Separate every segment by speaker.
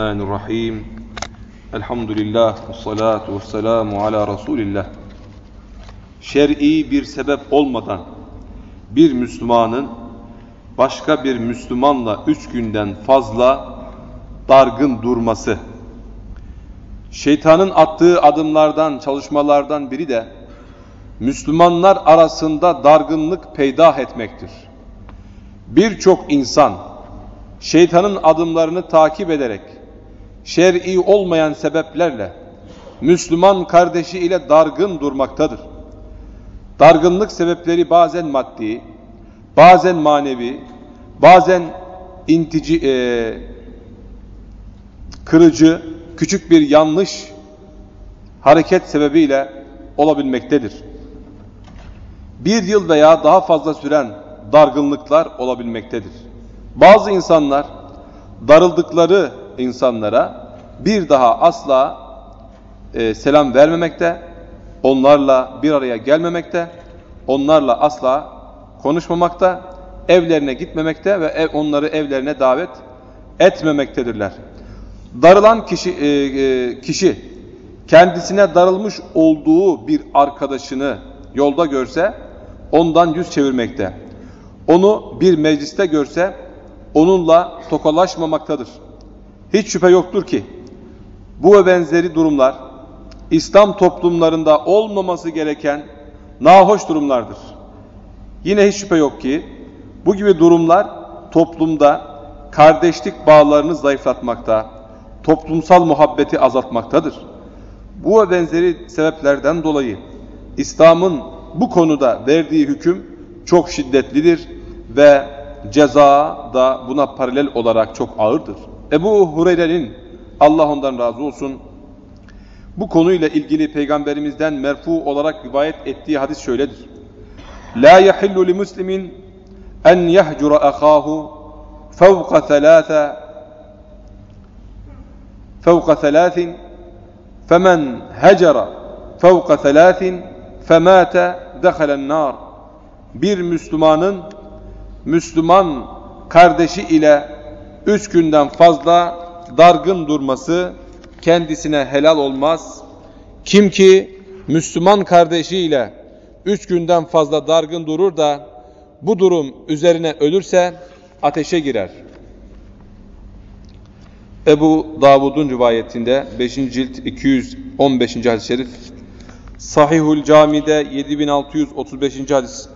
Speaker 1: Bismillahirrahmanirrahim. Elhamdülillah ve salatu ve selamu ala Resulillah. Şer'i bir sebep olmadan bir Müslümanın başka bir Müslümanla üç günden fazla dargın durması. Şeytanın attığı adımlardan, çalışmalardan biri de Müslümanlar arasında dargınlık peydah etmektir. Birçok insan şeytanın adımlarını takip ederek şer'i olmayan sebeplerle Müslüman kardeşi ile dargın durmaktadır. Dargınlık sebepleri bazen maddi, bazen manevi, bazen intici, e, kırıcı, küçük bir yanlış hareket sebebiyle olabilmektedir. Bir yıl veya daha fazla süren dargınlıklar olabilmektedir. Bazı insanlar darıldıkları insanlara bir daha asla e, selam vermemekte, onlarla bir araya gelmemekte, onlarla asla konuşmamakta, evlerine gitmemekte ve ev, onları evlerine davet etmemektedirler. Darılan kişi, e, e, kişi kendisine darılmış olduğu bir arkadaşını yolda görse ondan yüz çevirmekte. Onu bir mecliste görse onunla tokalaşmamaktadır. Hiç şüphe yoktur ki bu ve benzeri durumlar İslam toplumlarında olmaması gereken nahoş durumlardır. Yine hiç şüphe yok ki bu gibi durumlar toplumda kardeşlik bağlarını zayıflatmakta, toplumsal muhabbeti azaltmaktadır. Bu ve benzeri sebeplerden dolayı İslam'ın bu konuda verdiği hüküm çok şiddetlidir ve ceza da buna paralel olarak çok ağırdır. Ebu Hureyre'nin Allah ondan razı olsun bu konuyla ilgili peygamberimizden merfu olarak rivayet ettiği hadis şöyledir. La yahillu li muslimin en yahcura ahahu fevqa thalatha fevqa thalathin femen hecera fevqa thalathin femate dehalen nar bir Müslümanın Müslüman kardeşi ile üç günden fazla dargın durması kendisine helal olmaz. Kim ki Müslüman kardeşiyle üç günden fazla dargın durur da bu durum üzerine ölürse ateşe girer. Ebu Davud'un rivayetinde 5. cilt 215. hadis-i şerif Sahihul Cami'de 7635. hadis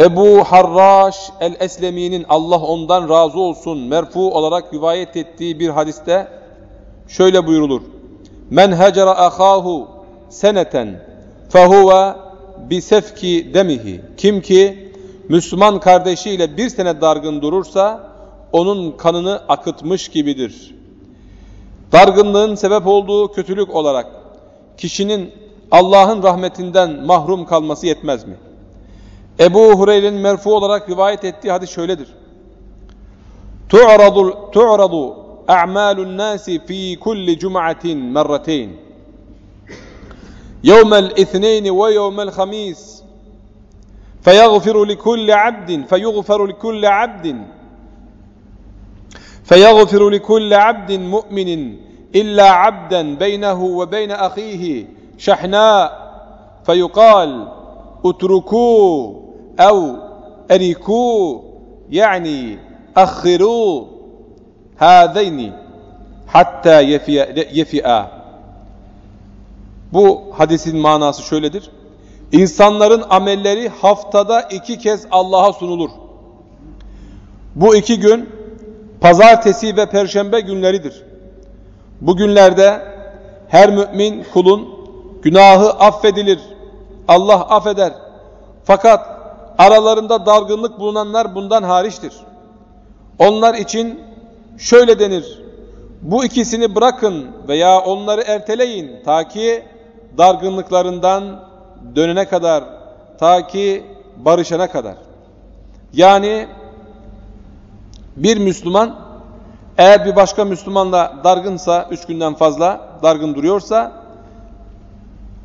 Speaker 1: Ebu Harraş el-Eslemi'nin Allah ondan razı olsun merfu olarak rivayet ettiği bir hadiste şöyle buyurulur. Men hecera ahahu seneten fehuve bisefki demihi. Kim ki Müslüman kardeşiyle bir sene dargın durursa onun kanını akıtmış gibidir. Dargınlığın sebep olduğu kötülük olarak kişinin Allah'ın rahmetinden mahrum kalması yetmez mi? Ebu Hureyre'nin merfu olarak rivayet ettiği hadis şöyledir. Tu'radu tu'radu a'malun nasi fi kulli cum'atin. Yevmel ithneyn ve yevmel hamis. فيغفر لكل عبد فيغفر لكل عبد فيغفر لكل عبد مؤمن إلا عبدا بينه وبين أخيه شحناء فيقال اتركوه أو أريكوا يعني أخروا هذين hatta yefi'a. Bu hadisin manası şöyledir. İnsanların amelleri haftada iki kez Allah'a sunulur. Bu iki gün pazartesi ve perşembe günleridir. Bu günlerde her mümin kulun günahı affedilir. Allah affeder. Fakat aralarında dargınlık bulunanlar bundan hariçtir. Onlar için şöyle denir. Bu ikisini bırakın veya onları erteleyin ta ki dargınlıklarından dönene kadar, ta ki barışana kadar. Yani bir Müslüman eğer bir başka Müslümanla dargınsa, üç günden fazla dargın duruyorsa,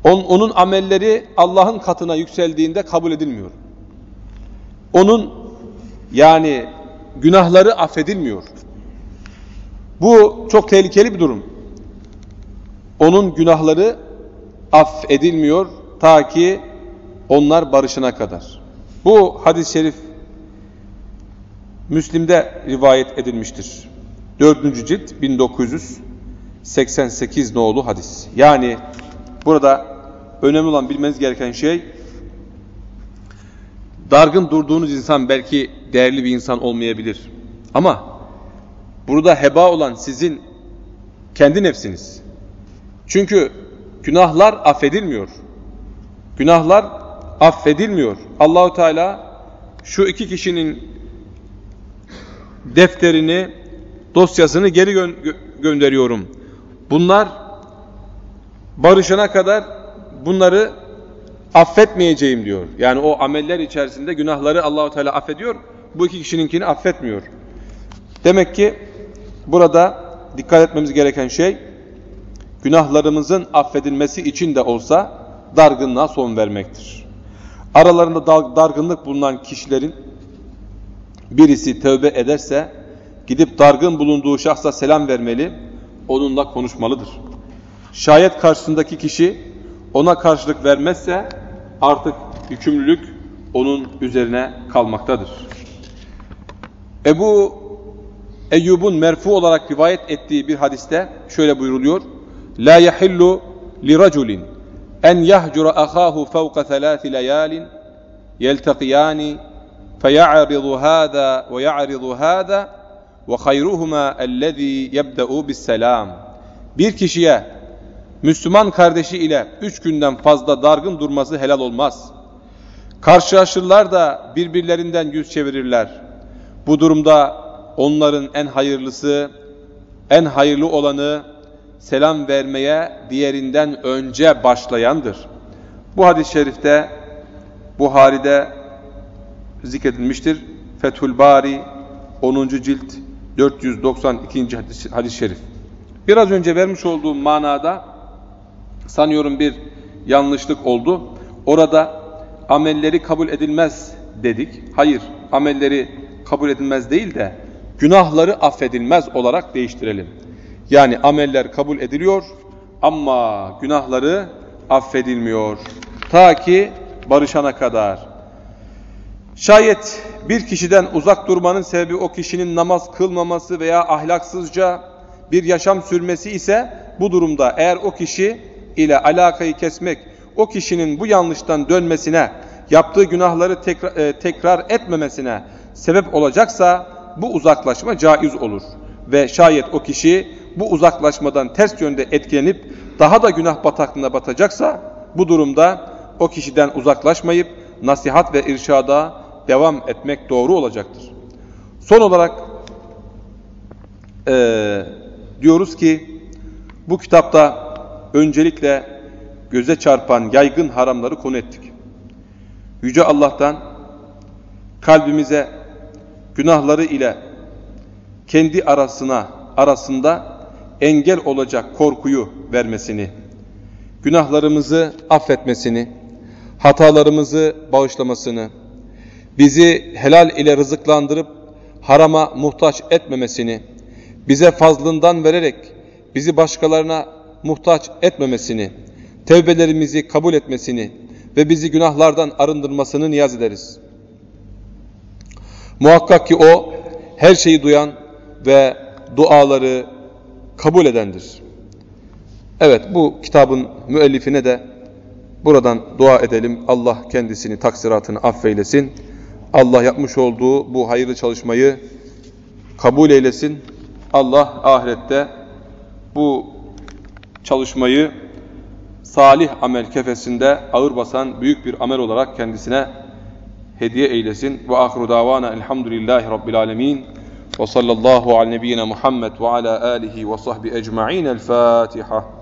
Speaker 1: on, onun amelleri Allah'ın katına yükseldiğinde kabul edilmiyor onun yani günahları affedilmiyor. Bu çok tehlikeli bir durum. Onun günahları af edilmiyor ta ki onlar barışına kadar. Bu hadis-i şerif Müslim'de rivayet edilmiştir. 4. cilt 1988 nolu hadis. Yani burada önemli olan bilmeniz gereken şey dargın durduğunuz insan belki değerli bir insan olmayabilir. Ama burada heba olan sizin kendi nefsiniz. Çünkü günahlar affedilmiyor. Günahlar affedilmiyor. Allahu Teala şu iki kişinin defterini, dosyasını geri gö gö gönderiyorum. Bunlar barışana kadar bunları affetmeyeceğim diyor. Yani o ameller içerisinde günahları Allahu Teala affediyor. Bu iki kişininkini affetmiyor. Demek ki burada dikkat etmemiz gereken şey günahlarımızın affedilmesi için de olsa dargınlığa son vermektir. Aralarında dargınlık bulunan kişilerin birisi tövbe ederse gidip dargın bulunduğu şahsa selam vermeli, onunla konuşmalıdır. Şayet karşısındaki kişi ona karşılık vermezse artık yükümlülük onun üzerine kalmaktadır. Ebu Eyyub'un merfu olarak rivayet ettiği bir hadiste şöyle buyuruluyor. La yahillu li raculin en yahcura ahahu fawqa thalathi layalin yeltaqiyani feyaridu hada ve yaridu hada ve hayruhuma ellezî yebde'u bis. Bir kişiye Müslüman kardeşi ile üç günden fazla dargın durması helal olmaz. Karşılaşırlar da birbirlerinden yüz çevirirler. Bu durumda onların en hayırlısı, en hayırlı olanı selam vermeye diğerinden önce başlayandır. Bu hadis-i şerifte Buhari'de zikredilmiştir. Fethül Bari 10. cilt 492. hadis-i hadis şerif. Biraz önce vermiş olduğum manada sanıyorum bir yanlışlık oldu. Orada amelleri kabul edilmez dedik. Hayır, amelleri kabul edilmez değil de günahları affedilmez olarak değiştirelim. Yani ameller kabul ediliyor ama günahları affedilmiyor. Ta ki barışana kadar. Şayet bir kişiden uzak durmanın sebebi o kişinin namaz kılmaması veya ahlaksızca bir yaşam sürmesi ise bu durumda eğer o kişi ile alakayı kesmek o kişinin bu yanlıştan dönmesine, yaptığı günahları tekrar, e, tekrar etmemesine sebep olacaksa bu uzaklaşma caiz olur. Ve şayet o kişi bu uzaklaşmadan ters yönde etkilenip daha da günah bataklığına batacaksa bu durumda o kişiden uzaklaşmayıp nasihat ve irşada devam etmek doğru olacaktır. Son olarak e, diyoruz ki bu kitapta öncelikle göze çarpan yaygın haramları konu ettik. Yüce Allah'tan kalbimize günahları ile kendi arasına arasında engel olacak korkuyu vermesini, günahlarımızı affetmesini, hatalarımızı bağışlamasını, bizi helal ile rızıklandırıp harama muhtaç etmemesini, bize fazlından vererek bizi başkalarına muhtaç etmemesini, tevbelerimizi kabul etmesini ve bizi günahlardan arındırmasını niyaz ederiz. Muhakkak ki O her şeyi duyan ve duaları kabul edendir. Evet bu kitabın müellifine de buradan dua edelim. Allah kendisini taksiratını affeylesin. Allah yapmış olduğu bu hayırlı çalışmayı kabul eylesin. Allah ahirette bu çalışmayı salih amel kefesinde ağır basan büyük bir amel olarak kendisine hediye eylesin. Ve ahru davana elhamdülillahi rabbil alemin. Ve sallallahu ala nebiyyina Muhammed ve ala alihi ve sahbi ecma'in. El Fatiha.